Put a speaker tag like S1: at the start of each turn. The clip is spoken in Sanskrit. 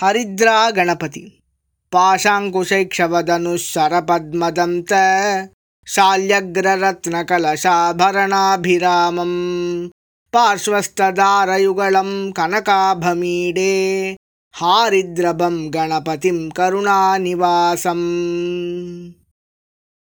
S1: हरिद्रा गणपति पाशाङ्कुशैक्षवदनुः च शाल्यग्ररत्नकलशाभरणाभिरामं पार्श्वस्तदारयुगलं कनकाभमीडे हारिद्रभं गणपतिं करुणानिवासम्।